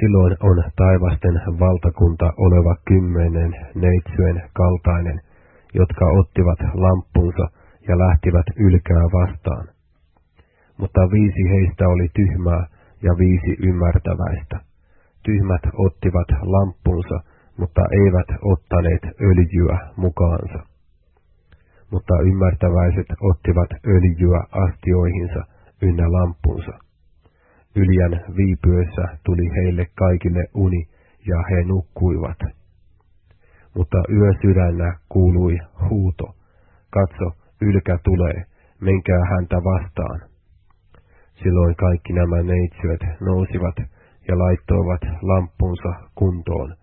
Silloin on taivasten valtakunta oleva kymmenen neitsyen kaltainen, jotka ottivat lamppunsa ja lähtivät ylkää vastaan. Mutta viisi heistä oli tyhmää ja viisi ymmärtäväistä. Tyhmät ottivat lamppunsa, mutta eivät ottaneet öljyä mukaansa. Mutta ymmärtäväiset ottivat öljyä astioihinsa ynnä lampunsa. Yljän viipyessä tuli heille kaikille uni, ja he nukkuivat. Mutta yösydännä kuului huuto, katso, ylkä tulee, menkää häntä vastaan. Silloin kaikki nämä neitsyöt nousivat ja laittoivat lampunsa kuntoon,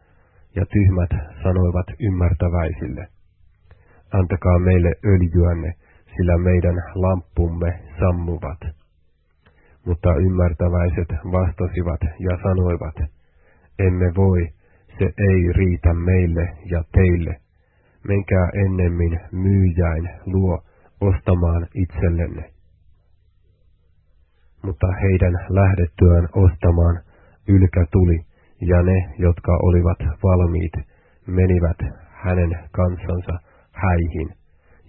ja tyhmät sanoivat ymmärtäväisille, antakaa meille öljyänne, sillä meidän lampumme sammuvat. Mutta ymmärtäväiset vastasivat ja sanoivat, emme voi, se ei riitä meille ja teille. Menkää ennemmin myyjäin luo ostamaan itsellenne. Mutta heidän lähdettyään ostamaan ylkä tuli, ja ne, jotka olivat valmiit, menivät hänen kansansa häihin,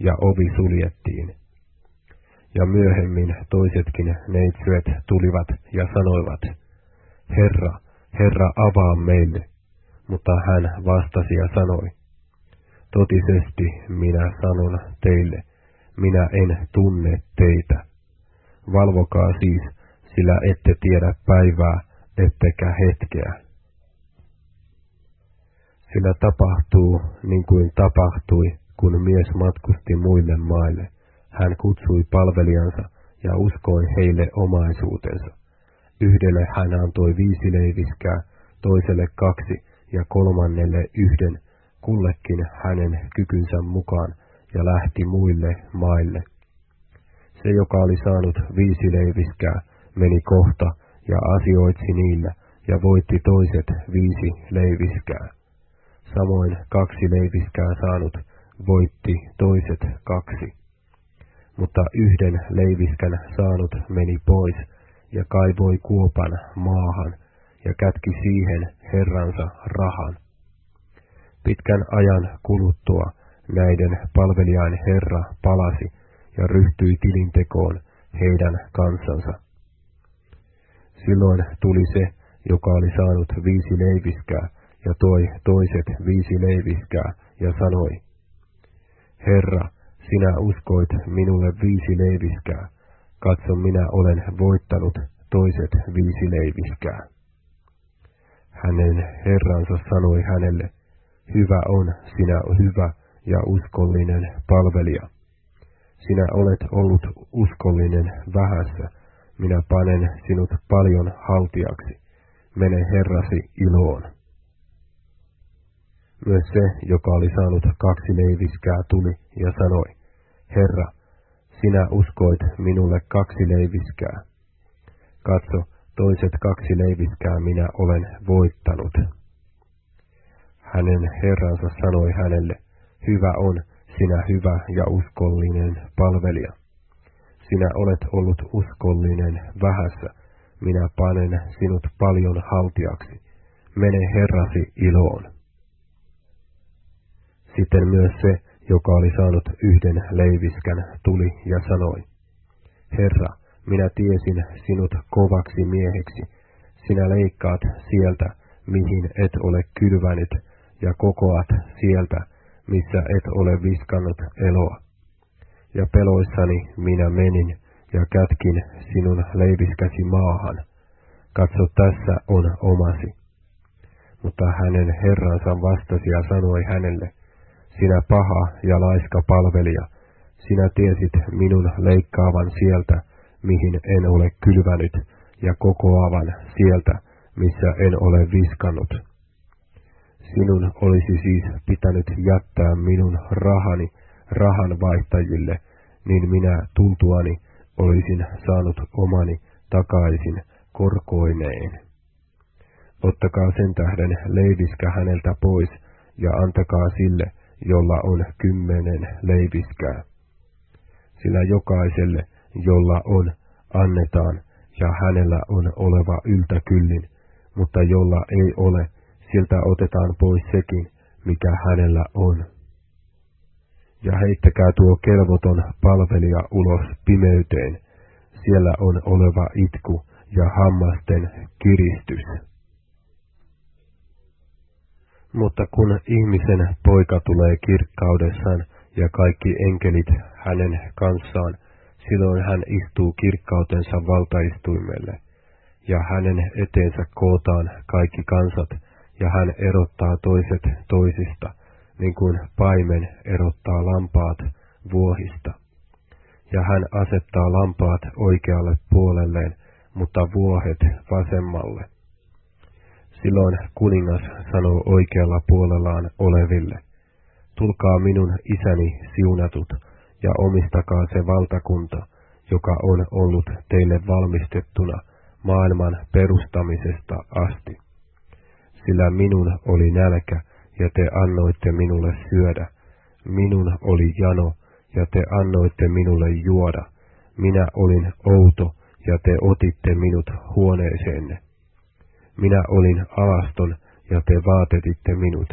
ja ovi suljettiin. Ja myöhemmin toisetkin neitsyet tulivat ja sanoivat, Herra, Herra avaa meille. Mutta hän vastasi ja sanoi, Totisesti minä sanon teille, minä en tunne teitä. Valvokaa siis, sillä ette tiedä päivää, ettekä hetkeä. Sillä tapahtuu niin kuin tapahtui, kun mies matkusti muille maille. Hän kutsui palvelijansa ja uskoi heille omaisuutensa. Yhdelle hän antoi viisi leiviskää, toiselle kaksi ja kolmannelle yhden, kullekin hänen kykynsä mukaan, ja lähti muille maille. Se, joka oli saanut viisi leiviskää, meni kohta ja asioitsi niillä, ja voitti toiset viisi leiviskää. Samoin kaksi leiviskää saanut voitti toiset kaksi. Mutta yhden leiviskän saanut meni pois ja kaivoi kuopan maahan ja kätki siihen herransa rahan. Pitkän ajan kuluttua näiden palvelijain herra palasi ja ryhtyi tilintekoon heidän kansansa. Silloin tuli se, joka oli saanut viisi leiviskää, ja toi toiset viisi leiviskää, ja sanoi, Herra, sinä uskoit minulle viisi leiviskää, katso minä olen voittanut toiset viisi leiviskää. Hänen herransa sanoi hänelle, hyvä on, sinä hyvä ja uskollinen palvelija. Sinä olet ollut uskollinen vähässä, minä panen sinut paljon haltiaksi. Mene herrasi iloon. Myös se, joka oli saanut kaksi leiviskää, tuli ja sanoi, Herra, sinä uskoit minulle kaksi leiviskää. Katso, toiset kaksi leiviskää minä olen voittanut. Hänen herransa sanoi hänelle, hyvä on, sinä hyvä ja uskollinen palvelija. Sinä olet ollut uskollinen vähässä, minä panen sinut paljon haltiaksi. Mene herrasi iloon. Sitten myös se, joka oli saanut yhden leiviskän, tuli ja sanoi, Herra, minä tiesin sinut kovaksi mieheksi, sinä leikkaat sieltä, mihin et ole kylvänyt, ja kokoat sieltä, missä et ole viskannut eloa. Ja peloissani minä menin ja kätkin sinun leiviskäsi maahan. Katso, tässä on omasi. Mutta hänen herransa vastasi ja sanoi hänelle, sinä paha ja laiska palvelija, sinä tiesit minun leikkaavan sieltä, mihin en ole kylvänyt, ja kokoavan sieltä, missä en ole viskannut. Sinun olisi siis pitänyt jättää minun rahani rahan vaihtajille, niin minä tultuani olisin saanut omani takaisin korkoineen. Ottakaa sen tähden leiviskä häneltä pois ja antakaa sille, jolla on kymmenen leiviskää. Sillä jokaiselle, jolla on, annetaan, ja hänellä on oleva yltäkyllin, mutta jolla ei ole, siltä otetaan pois sekin, mikä hänellä on. Ja heittäkää tuo kelvoton palvelija ulos pimeyteen, siellä on oleva itku ja hammasten kiristys. Mutta kun ihmisen poika tulee kirkkaudessaan ja kaikki enkelit hänen kanssaan, silloin hän istuu kirkkautensa valtaistuimelle, ja hänen eteensä kootaan kaikki kansat, ja hän erottaa toiset toisista, niin kuin paimen erottaa lampaat vuohista. Ja hän asettaa lampaat oikealle puolelleen, mutta vuohet vasemmalle. Silloin kuningas sanoo oikealla puolellaan oleville, tulkaa minun isäni siunatut, ja omistakaa se valtakunta, joka on ollut teille valmistettuna maailman perustamisesta asti. Sillä minun oli nälkä, ja te annoitte minulle syödä. Minun oli jano, ja te annoitte minulle juoda. Minä olin outo, ja te otitte minut huoneeseenne. Minä olin alaston, ja te vaatetitte minut.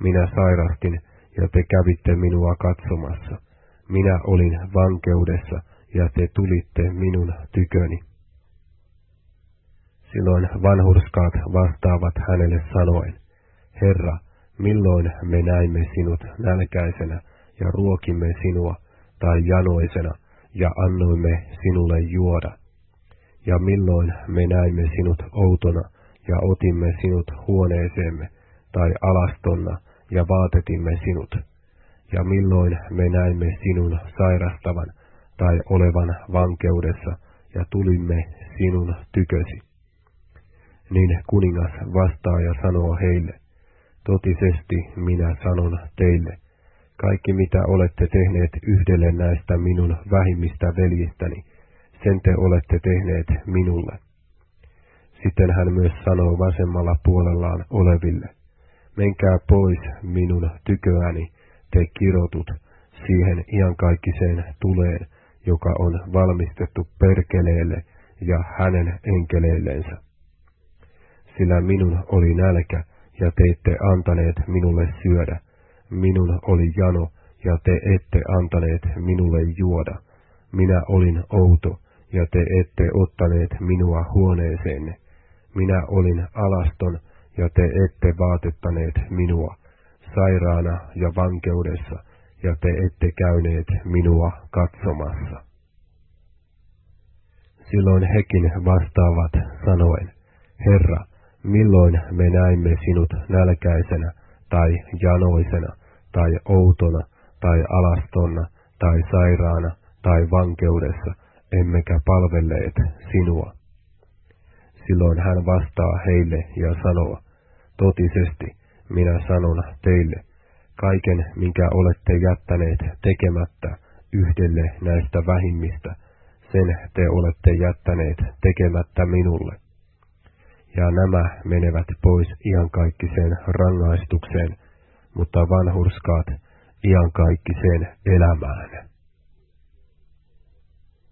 Minä sairastin, ja te kävitte minua katsomassa. Minä olin vankeudessa, ja te tulitte minun tyköni. Silloin vanhurskaat vastaavat hänelle sanoen, Herra, milloin me näimme sinut nälkäisenä ja ruokimme sinua, tai janoisena, ja annoimme sinulle juoda? Ja milloin me näimme sinut outona, ja otimme sinut huoneeseemme, tai alastonna, ja vaatetimme sinut? Ja milloin me näimme sinun sairastavan, tai olevan vankeudessa, ja tulimme sinun tykösi? Niin kuningas vastaa ja sanoo heille, totisesti minä sanon teille, kaikki mitä olette tehneet yhdelle näistä minun vähimmistä veljistäni, sen te olette tehneet minulle. Sitten hän myös sanoo vasemmalla puolellaan oleville, menkää pois minun tyköäni, te kirotut, siihen iankaikkiseen tuleen, joka on valmistettu perkeleelle ja hänen enkeleillensä. Sillä minun oli nälkä, ja te ette antaneet minulle syödä. Minun oli jano, ja te ette antaneet minulle juoda. Minä olin outo, ja te ette ottaneet minua huoneeseenne. Minä olin alaston, ja te ette vaatettaneet minua, sairaana ja vankeudessa, ja te ette käyneet minua katsomassa. Silloin hekin vastaavat sanoen, Herra, milloin me näimme sinut nälkäisenä, tai janoisena, tai outona, tai alastonna, tai sairaana, tai vankeudessa, emmekä palvelleet sinua. Silloin hän vastaa heille ja sanoo, totisesti minä sanon teille, kaiken minkä olette jättäneet tekemättä yhdelle näistä vähimmistä, sen te olette jättäneet tekemättä minulle. Ja nämä menevät pois iankaikkiseen rangaistukseen, mutta vanhurskaat iankaikkiseen elämään.